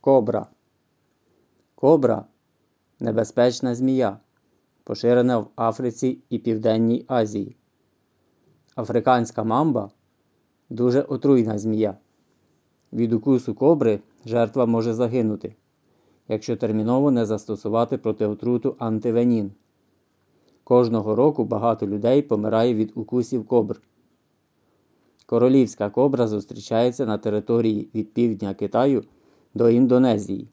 Кобра. Кобра небезпечна змія, поширена в Африці і Південній Азії. Африканська мамба дуже отруйна змія. Від укусу кобри жертва може загинути, якщо терміново не застосувати проти отруту антивенін. Кожного року багато людей помирає від укусів кобр. Королівська кобра зустрічається на території від півдня Китаю до Індонезії.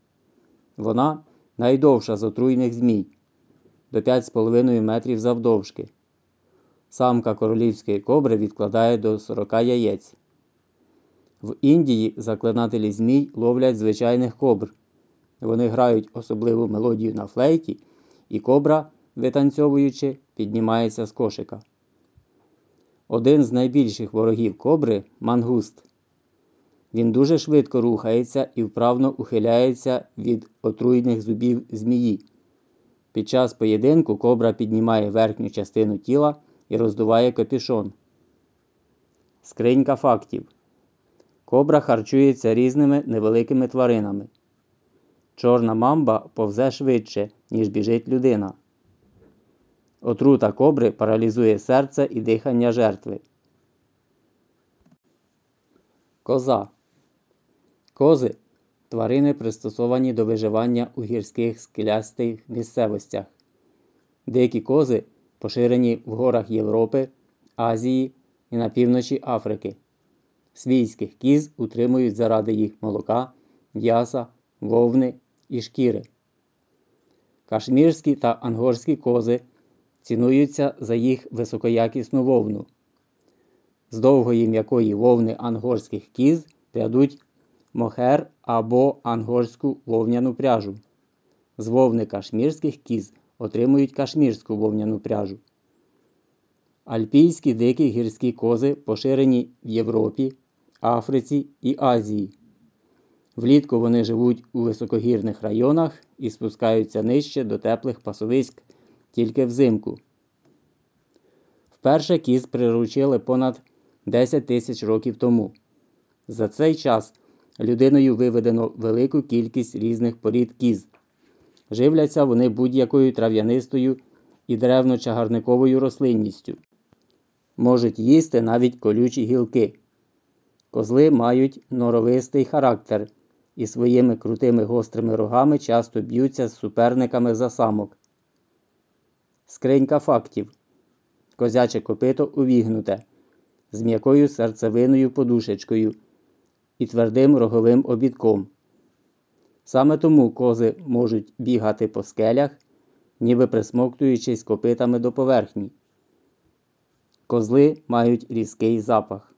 Вона найдовша з отруйних змій до 5,5 метрів завдовжки. Самка королівської кобри відкладає до 40 яєць. В Індії заклинателі змій ловлять звичайних кобр. Вони грають особливу мелодію на флейті, і кобра, витанцьовуючи, піднімається з кошика. Один з найбільших ворогів кобри мангуст. Він дуже швидко рухається і вправно ухиляється від отруйних зубів змії. Під час поєдинку кобра піднімає верхню частину тіла і роздуває капюшон. Скринька фактів. Кобра харчується різними невеликими тваринами. Чорна мамба повзе швидше, ніж біжить людина. Отрута кобри паралізує серце і дихання жертви. Коза. Кози тварини пристосовані до виживання у гірських скелястих місцевостях. Дикі кози поширені в горах Європи, Азії і на півночі Африки. Свійських кіз утримують заради їх молока, м'яса, вовни і шкіри. Кашмірські та ангорські кози цінуються за їх високоякісну вовну. З довгої м'якої вовни ангорських кіз прядуть мохер або ангорську вовняну пряжу. З вовни кашмірських кіз отримують кашмірську вовняну пряжу. Альпійські дикі гірські кози поширені в Європі, Африці і Азії. Влітку вони живуть у високогірних районах і спускаються нижче до теплих пасовиськ тільки взимку. Вперше кіз приручили понад 10 тисяч років тому. За цей час людиною виведено велику кількість різних порід кіз. Живляться вони будь-якою трав'янистою і древно-чагарниковою рослинністю. Можуть їсти навіть колючі гілки. Козли мають норовистий характер і своїми крутими гострими рогами часто б'ються з суперниками за самок. Скринька фактів. Козяче копито увігнуте з м'якою серцевиною подушечкою і твердим роговим обідком. Саме тому кози можуть бігати по скелях, ніби присмоктуючись копитами до поверхні. Козли мають різкий запах.